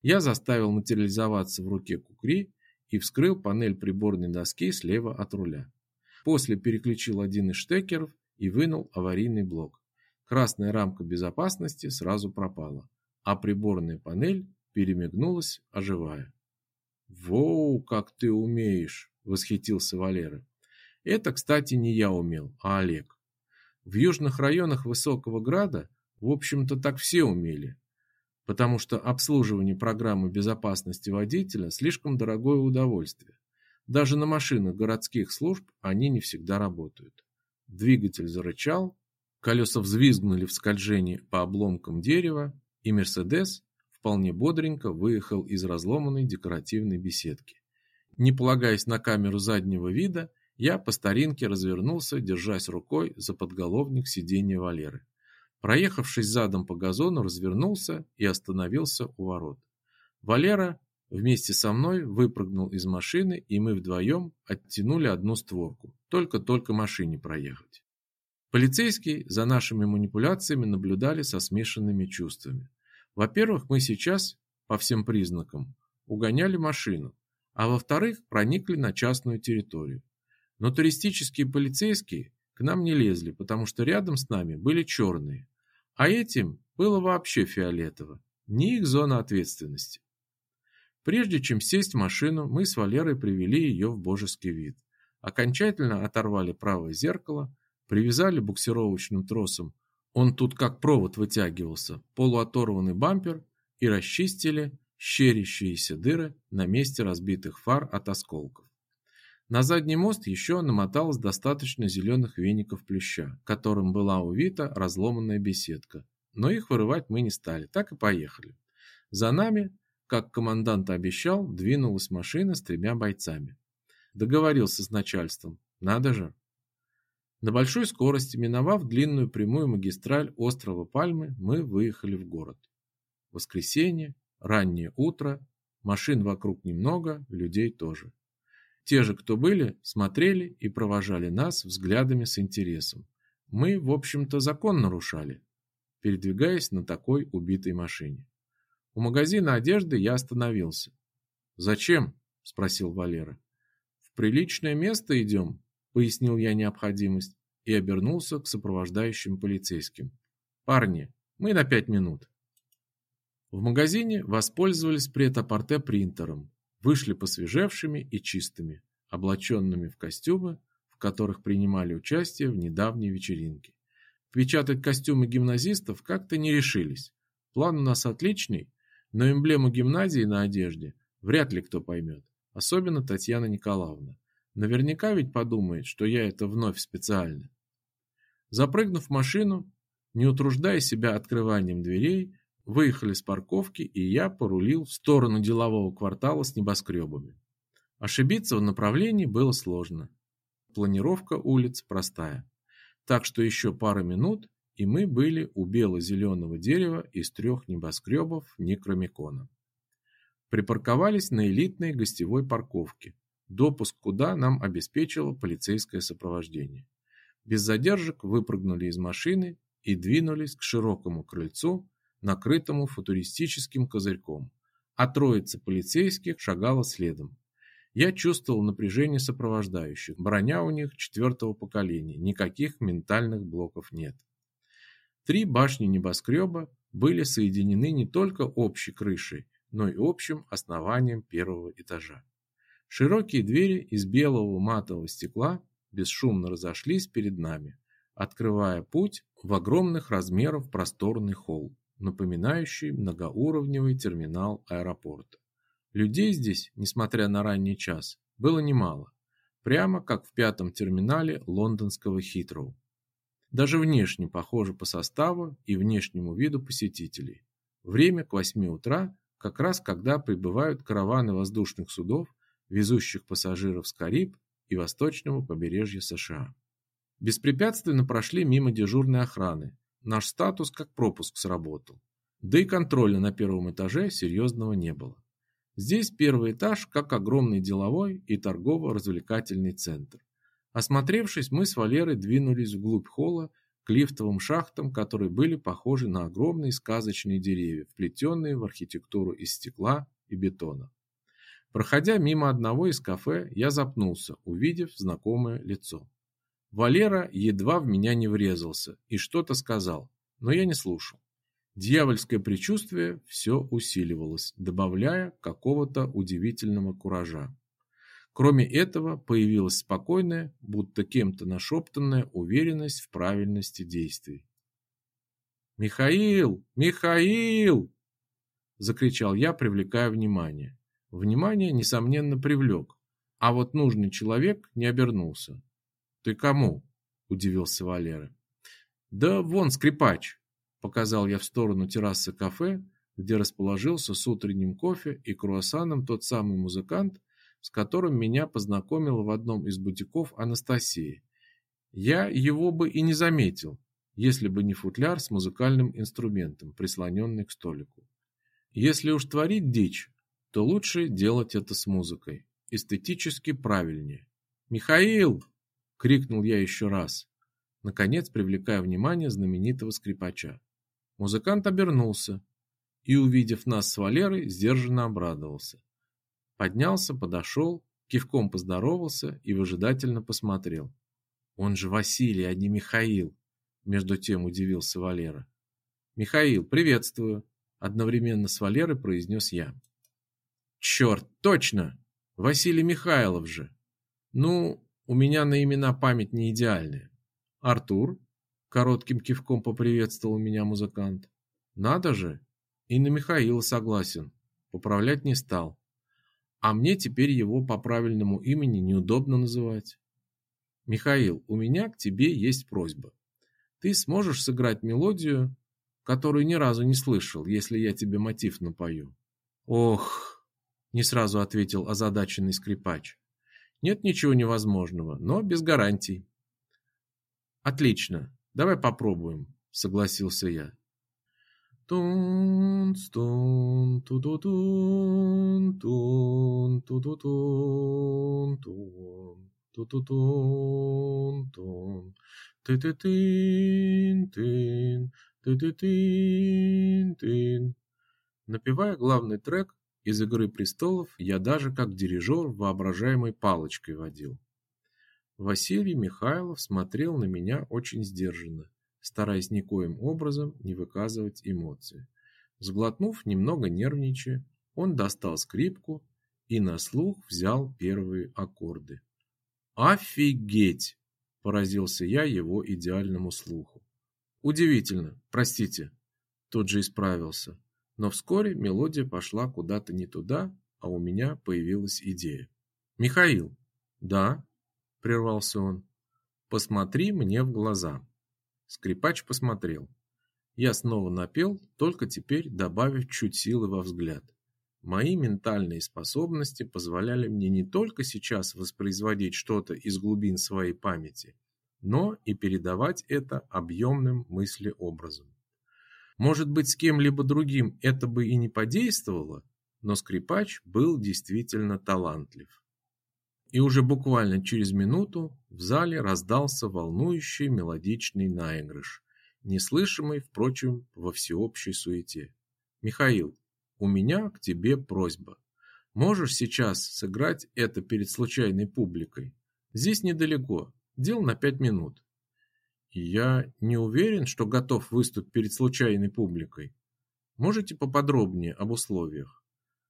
Я заставил материализоваться в руке кукри и вскрыл панель приборной доски слева от руля. После переключил один из штекеров и вынул аварийный блок. Красная рамка безопасности сразу пропала, а приборная панель перемигнулась, оживая. «Воу, как ты умеешь!» – восхитился Валера. Это, кстати, не я умел, а Олег. В южных районах Высокого Града, в общем-то, так все умели, потому что обслуживание программы безопасности водителя слишком дорогое удовольствие. Даже на машинах городских служб они не всегда работают. Двигатель зарычал, колеса взвизгнули в скольжении по обломкам дерева, и Мерседес вполне бодренько выехал из разломанной декоративной беседки. Не полагаясь на камеру заднего вида, я по старинке развернулся, держась рукой за подголовник сиденья Валеры. Проехавшись задом по газону, развернулся и остановился у ворот. Валера вместе со мной выпрыгнул из машины, и мы вдвоем оттянули одну створку. Только-только машине проехать. Полицейские за нашими манипуляциями наблюдали со смешанными чувствами. Во-первых, мы сейчас, по всем признакам, угоняли машину, а во-вторых, проникли на частную территорию. Но туристические полицейские к нам не лезли, потому что рядом с нами были черные, а этим было вообще фиолетово, не их зона ответственности. Прежде чем сесть в машину, мы с Валерой привели ее в божеский вид. Окончательно оторвали правое зеркало, привязали буксировочным тросом, он тут как провод вытягивался, полуоторванный бампер и расчистили щерящиеся дыры на месте разбитых фар от осколков. На задний мост еще намоталось достаточно зеленых веников плюща, которым была увита разломанная беседка, но их вырывать мы не стали, так и поехали. За нами, как командант обещал, двинулась машина с тремя бойцами. Договорился с начальством. Надо же. На большой скорости, миновав длинную прямую магистраль острова Пальмы, мы выехали в город. Воскресенье, Раннее утро, машин вокруг немного, людей тоже. Те же, кто были, смотрели и провожали нас взглядами с интересом. Мы, в общем-то, закон нарушали, передвигаясь на такой убитой машине. У магазина одежды я остановился. «Зачем?» – спросил Валера. «В приличное место идем», – пояснил я необходимость и обернулся к сопровождающим полицейским. «Парни, мы на пять минут». В магазине воспользовались прет-а-порте принтером, вышли посвежевшими и чистыми, облаченными в костюмы, в которых принимали участие в недавней вечеринке. Печатать костюмы гимназистов как-то не решились. План у нас отличный, но эмблему гимназии на одежде вряд ли кто поймет, особенно Татьяна Николаевна. Наверняка ведь подумает, что я это вновь специально. Запрыгнув в машину, не утруждая себя открыванием дверей, Выехали с парковки, и я порулил в сторону делового квартала с небоскребами. Ошибиться в направлении было сложно. Планировка улиц простая. Так что еще пара минут, и мы были у бело-зеленого дерева из трех небоскребов Некромикона. Припарковались на элитной гостевой парковке, допуск куда нам обеспечило полицейское сопровождение. Без задержек выпрыгнули из машины и двинулись к широкому крыльцу, накрытому футуристическим козырьком, а троица полицейских шагала следом. Я чувствовал напряжение сопровождающих. Броня у них четвертого поколения, никаких ментальных блоков нет. Три башни небоскреба были соединены не только общей крышей, но и общим основанием первого этажа. Широкие двери из белого матового стекла бесшумно разошлись перед нами, открывая путь в огромных размеров просторный холл напоминающий многоуровневый терминал аэропорта. Людей здесь, несмотря на ранний час, было немало, прямо как в пятом терминале лондонского Хитроу. Даже внешне похоже по составу и внешнему виду посетителей. Время к 8 утра, как раз когда прибывают караваны воздушных судов, везущих пассажиров с Кариб и восточного побережья США. Беспрепятственно прошли мимо дежурной охраны, Наш статус как пропуск сработал. Да и контроля на первом этаже серьезного не было. Здесь первый этаж как огромный деловой и торгово-развлекательный центр. Осмотревшись, мы с Валерой двинулись вглубь холла к лифтовым шахтам, которые были похожи на огромные сказочные деревья, вплетенные в архитектуру из стекла и бетона. Проходя мимо одного из кафе, я запнулся, увидев знакомое лицо. Валера едва в меня не врезался и что-то сказал, но я не слушал. Дьявольское предчувствие все усиливалось, добавляя какого-то удивительного куража. Кроме этого, появилась спокойная, будто кем-то нашептанная уверенность в правильности действий. «Михаил! Михаил!» – закричал я, привлекая внимание. Внимание, несомненно, привлек, а вот нужный человек не обернулся. «Ты кому?» – удивился Валера. «Да вон скрипач!» – показал я в сторону террасы кафе, где расположился с утренним кофе и круассаном тот самый музыкант, с которым меня познакомила в одном из бутиков Анастасия. Я его бы и не заметил, если бы не футляр с музыкальным инструментом, прислоненный к столику. Если уж творить дичь, то лучше делать это с музыкой. Эстетически правильнее. «Михаил!» — крикнул я еще раз, наконец привлекая внимание знаменитого скрипача. Музыкант обернулся и, увидев нас с Валерой, сдержанно обрадовался. Поднялся, подошел, кивком поздоровался и выжидательно посмотрел. «Он же Василий, а не Михаил!» Между тем удивился Валера. «Михаил, приветствую!» Одновременно с Валерой произнес я. «Черт, точно! Василий Михайлов же! Ну, у меня на имена память не идеальная. Артур?» Коротким кивком поприветствовал меня музыкант. «Надо же! И на Михаила согласен. Поправлять не стал. А мне теперь его по правильному имени неудобно называть. Михаил, у меня к тебе есть просьба. Ты сможешь сыграть мелодию, которую ни разу не слышал, если я тебе мотив напою? Ох, не сразу ответил озадаченный скрипач. Нет ничего невозможного, но без гарантий. Отлично, давай попробуем, согласился я. Напевая главный трек из «Игры престолов», я даже как дирижер воображаемой палочкой водил. Василий Михайлов смотрел на меня очень сдержанно стараясь никоим образом не выказывать эмоции. Сглотнув, немного нервничая, он достал скрипку и на слух взял первые аккорды. «Офигеть!» – поразился я его идеальному слуху. «Удивительно, простите», – тут же исправился. Но вскоре мелодия пошла куда-то не туда, а у меня появилась идея. «Михаил!» «Да?» – прервался он. «Посмотри мне в глаза». Скрипач посмотрел. Я снова напел, только теперь добавив чуть силы во взгляд. Мои ментальные способности позволяли мне не только сейчас воспроизводить что-то из глубин своей памяти, но и передавать это объемным мыслеобразом. Может быть, с кем-либо другим это бы и не подействовало, но скрипач был действительно талантлив и уже буквально через минуту в зале раздался волнующий мелодичный наигрыш, неслышимый, впрочем, во всеобщей суете. «Михаил, у меня к тебе просьба. Можешь сейчас сыграть это перед случайной публикой? Здесь недалеко, дел на пять минут». «Я не уверен, что готов выступить перед случайной публикой. Можете поподробнее об условиях?»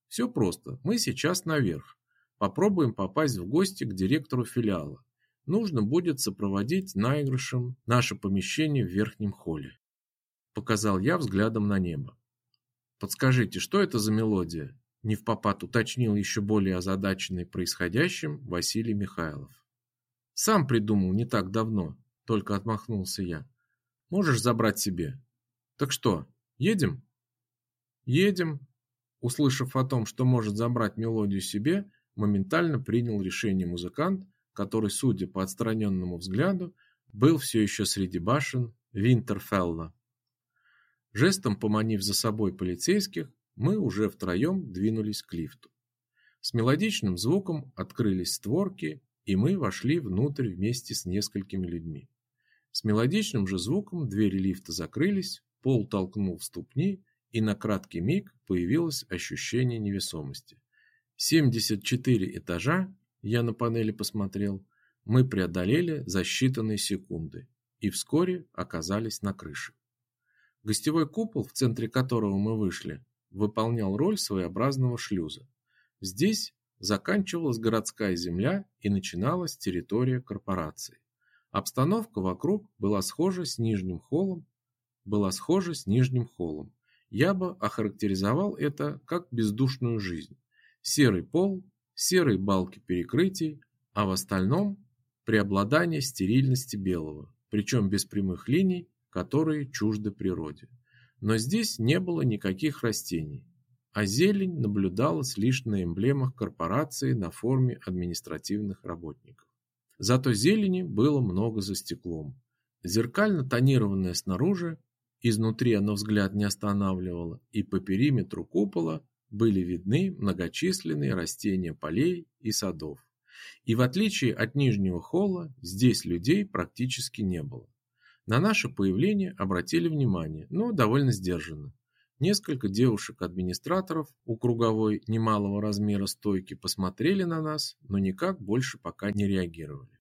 «Все просто. Мы сейчас наверх. Попробуем попасть в гости к директору филиала. Нужно будет сопроводить наигрышем наше помещение в верхнем холле. Показал я взглядом на небо. Подскажите, что это за мелодия? Не в попад уточнил еще более озадаченный происходящим Василий Михайлов. Сам придумал не так давно, только отмахнулся я. Можешь забрать себе. Так что, едем? Едем. Услышав о том, что может забрать мелодию себе, моментально принял решение музыкант, который, судя по отстраненному взгляду, был все еще среди башен Винтерфелла. Жестом поманив за собой полицейских, мы уже втроем двинулись к лифту. С мелодичным звуком открылись створки, и мы вошли внутрь вместе с несколькими людьми. С мелодичным же звуком двери лифта закрылись, пол толкнул в ступни, и на краткий миг появилось ощущение невесомости. 74 этажа, я на панели посмотрел, мы преодолели за считанные секунды и вскоре оказались на крыше. Гостевой купол, в центре которого мы вышли, выполнял роль своеобразного шлюза. Здесь заканчивалась городская земля и начиналась территория корпорации. Обстановка вокруг была схожа с нижним холлом, была схожа с нижним холлом. Я бы охарактеризовал это как бездушную жизнь серый пол, серые балки перекрытий, а в остальном преобладание стерильности белого, причем без прямых линий, которые чужды природе. Но здесь не было никаких растений, а зелень наблюдалась лишь на эмблемах корпорации на форме административных работников. Зато зелени было много за стеклом. Зеркально тонированное снаружи, Изнутри оно взгляд не останавливало, и по периметру купола были видны многочисленные растения полей и садов. И в отличие от нижнего холла, здесь людей практически не было. На наше появление обратили внимание, но довольно сдержанно. Несколько девушек-администраторов у круговой немалого размера стойки посмотрели на нас, но никак больше пока не реагировали.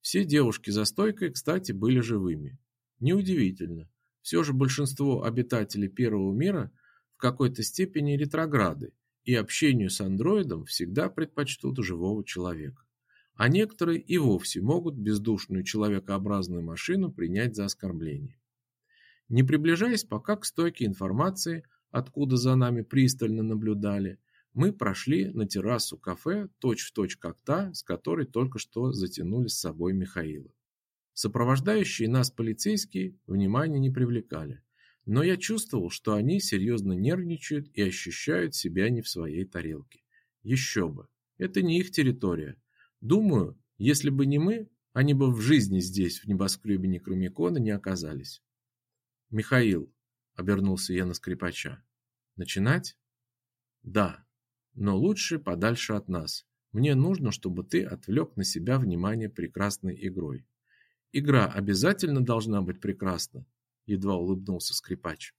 Все девушки за стойкой, кстати, были живыми. Неудивительно. Все же большинство обитателей первого мира в какой-то степени ретрограды и общению с андроидом всегда предпочтут живого человека. А некоторые и вовсе могут бездушную человекообразную машину принять за оскорбление. Не приближаясь пока к стойке информации, откуда за нами пристально наблюдали, мы прошли на террасу кафе точь-в-точь точь как та, с которой только что затянули с собой Михаила. Сопровождающие нас полицейские внимания не привлекали, но я чувствовал, что они серьезно нервничают и ощущают себя не в своей тарелке. Еще бы, это не их территория. Думаю, если бы не мы, они бы в жизни здесь, в небоскребе Некромикона, не оказались. «Михаил», — обернулся я на скрипача, — «начинать?» «Да, но лучше подальше от нас. Мне нужно, чтобы ты отвлек на себя внимание прекрасной игрой». «Игра обязательно должна быть прекрасна», — едва улыбнулся скрипач.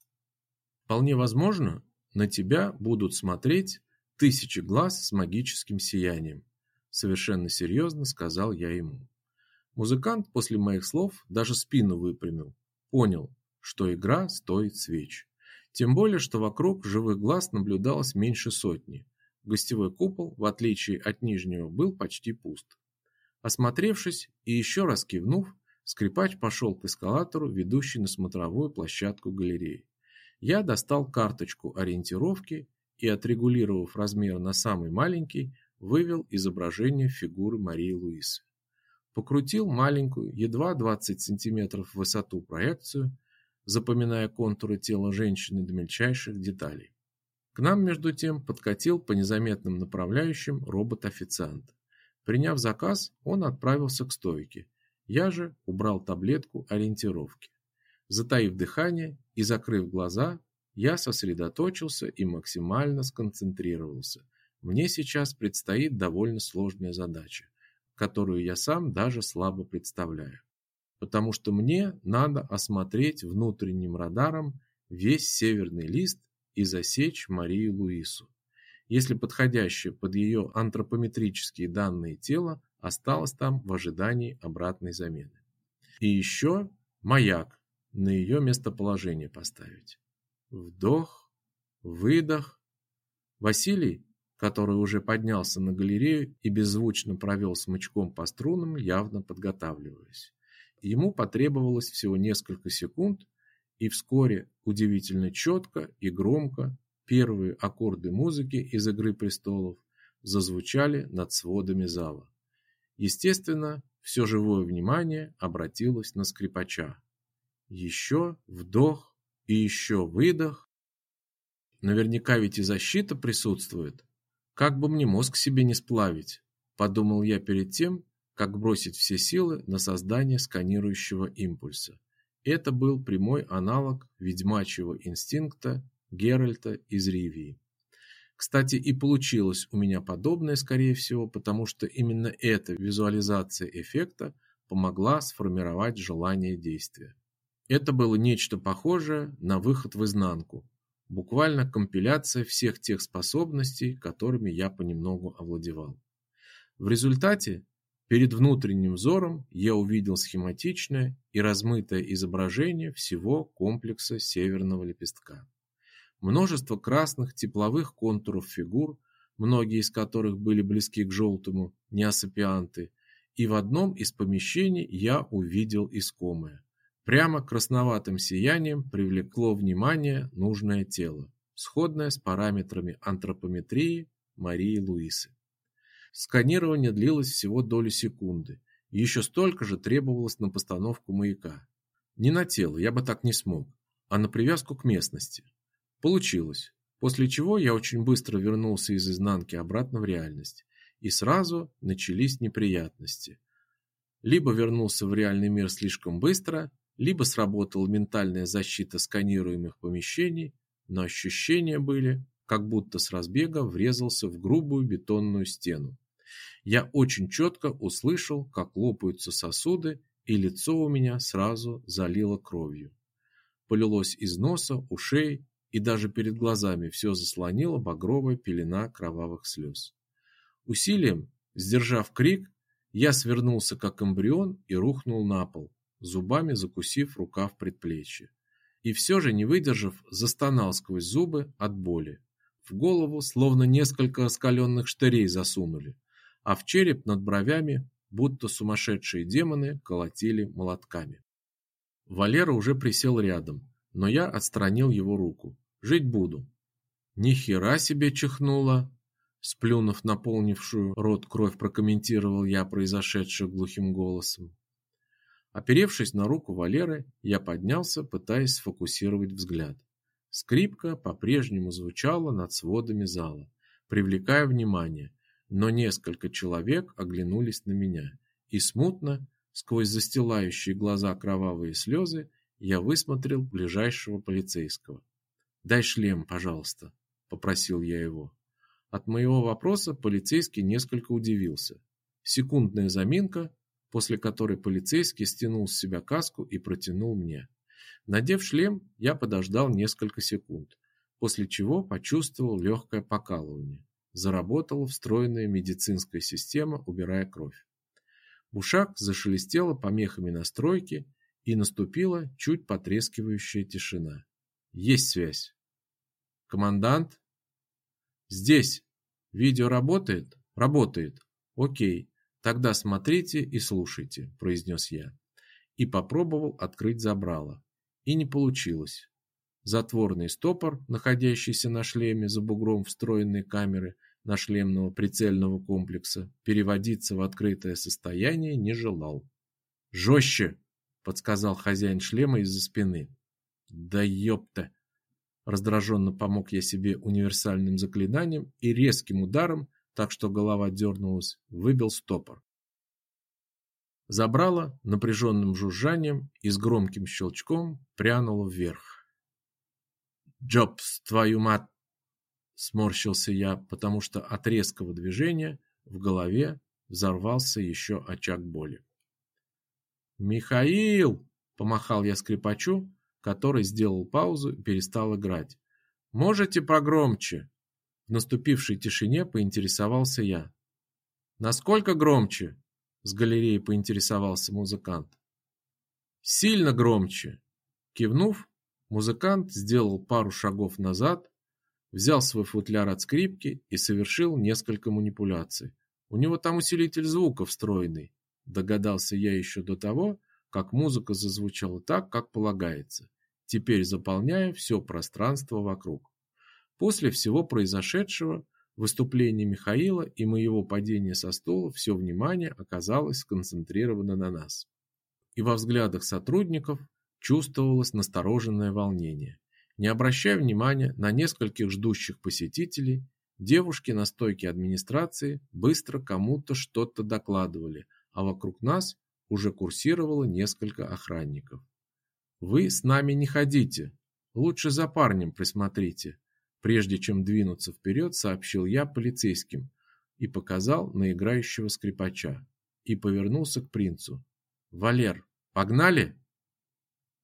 «Вполне возможно, на тебя будут смотреть тысячи глаз с магическим сиянием», — совершенно серьезно сказал я ему. Музыкант после моих слов даже спину выпрямил. Понял, что игра стоит свеч. Тем более, что вокруг живых глаз наблюдалось меньше сотни. Гостевой купол, в отличие от нижнего, был почти пуст. Осмотревшись и еще раз кивнув, скрипач пошел к эскалатору, ведущей на смотровую площадку галереи. Я достал карточку ориентировки и, отрегулировав размер на самый маленький, вывел изображение фигуры Марии Луисы. Покрутил маленькую, едва 20 см в высоту проекцию, запоминая контуры тела женщины до мельчайших деталей. К нам, между тем, подкатил по незаметным направляющим робот-официант. Приняв заказ, он отправился к стойке. Я же убрал таблетку ориентировки. Затаив дыхание и закрыв глаза, я сосредоточился и максимально сконцентрировался. Мне сейчас предстоит довольно сложная задача, которую я сам даже слабо представляю потому что мне надо осмотреть внутренним радаром весь северный лист и засечь Марию Луису. Если подходящее под ее антропометрические данные тело осталось там в ожидании обратной замены. И еще маяк на ее местоположение поставить. Вдох, выдох. Василий, который уже поднялся на галерею и беззвучно провел смычком по струнам, явно подготавливаясь. Ему потребовалось всего несколько секунд, и вскоре, удивительно четко и громко, первые аккорды музыки из «Игры престолов» зазвучали над сводами зала. Естественно, все живое внимание обратилось на скрипача. Еще вдох и еще выдох. Наверняка ведь и защита присутствует. Как бы мне мозг себе не сплавить, подумал я перед тем, как бросить все силы на создание сканирующего импульса. Это был прямой аналог ведьмачьего инстинкта Геральта из Ривии. Кстати, и получилось у меня подобное, скорее всего, потому что именно эта визуализация эффекта помогла сформировать желание действия. Это было нечто похожее на выход в изнанку, буквально компиляция всех тех способностей, которыми я понемногу овладевал. В результате Перед внутренним взором я увидел схематичное и размытое изображение всего комплекса северного лепестка. Множество красных тепловых контуров фигур, многие из которых были близки к желтому, неосапианты, и в одном из помещений я увидел искомое. Прямо красноватым сиянием привлекло внимание нужное тело, сходное с параметрами антропометрии Марии Луисы. Сканирование длилось всего долю секунды, и еще столько же требовалось на постановку маяка. Не на тело, я бы так не смог, а на привязку к местности. Получилось, после чего я очень быстро вернулся из изнанки обратно в реальность, и сразу начались неприятности. Либо вернулся в реальный мир слишком быстро, либо сработала ментальная защита сканируемых помещений, но ощущения были, как будто с разбега врезался в грубую бетонную стену. Я очень четко услышал, как лопаются сосуды, и лицо у меня сразу залило кровью. Полилось из носа, ушей, и даже перед глазами все заслонила багровая пелена кровавых слез. Усилием, сдержав крик, я свернулся как эмбрион и рухнул на пол, зубами закусив рукав предплечья. И все же, не выдержав, застонал сквозь зубы от боли. В голову словно несколько оскаленных штырей засунули, а в череп над бровями, будто сумасшедшие демоны, колотили молотками. Валера уже присел рядом, но я отстранил его руку. Жить буду. Ни хера себе чихнула, сплюнув наполнившую рот кровь, прокомментировал я произошедшее глухим голосом. Оперевшись на руку Валеры, я поднялся, пытаясь сфокусировать взгляд. Скрипка по-прежнему звучала над сводами зала, привлекая внимание, но несколько человек оглянулись на меня, и смутно, сквозь застилающие глаза кровавые слезы, я высмотрел ближайшего полицейского. "Дай шлем, пожалуйста", попросил я его. От моего вопроса полицейский несколько удивился. Секундная заминка, после которой полицейский стянул с себя каску и протянул мне. Надев шлем, я подождал несколько секунд, после чего почувствовал легкое покалывание. Заработала встроенная медицинская система, убирая кровь. В ушах зашелестело помехами настройки, и наступила чуть потрескивающая тишина. Есть связь. Командант? Здесь. Видео работает? Работает. Окей. Тогда смотрите и слушайте, произнес я. И попробовал открыть забрало. И не получилось. Затворный стопор, находящийся на шлеме за бугром встроенной камеры нашлемного прицельного комплекса, переводиться в открытое состояние не желал. «Жестче!» – подсказал хозяин шлема из-за спины. «Да ёпта!» Раздраженно помог я себе универсальным заклинанием и резким ударом так что голова дернулась, выбил стопор. Забрало напряженным жужжанием и с громким щелчком прянуло вверх. «Джобс, твою мать!» Сморщился я, потому что от резкого движения в голове взорвался еще очаг боли. «Михаил!» – помахал я скрипачу, который сделал паузу и перестал играть. «Можете погромче?» В наступившей тишине поинтересовался я. Насколько громче? С галереи поинтересовался музыкант. Сильно громче. Кивнув, музыкант сделал пару шагов назад, взял свой футляр от скрипки и совершил несколько манипуляций. У него там усилитель звука встроенный, догадался я еще до того, как музыка зазвучала так, как полагается, теперь заполняя все пространство вокруг. После всего произошедшего, выступления Михаила и моего падения со стула, все внимание оказалось сконцентрировано на нас. И во взглядах сотрудников чувствовалось настороженное волнение. Не обращая внимания на нескольких ждущих посетителей, девушки на стойке администрации быстро кому-то что-то докладывали, а вокруг нас уже курсировало несколько охранников. Вы с нами не ходите. Лучше за парнем присмотрите, Прежде чем двинуться вперед, сообщил я полицейским и показал на играющего скрипача. И повернулся к принцу. «Валер, погнали?»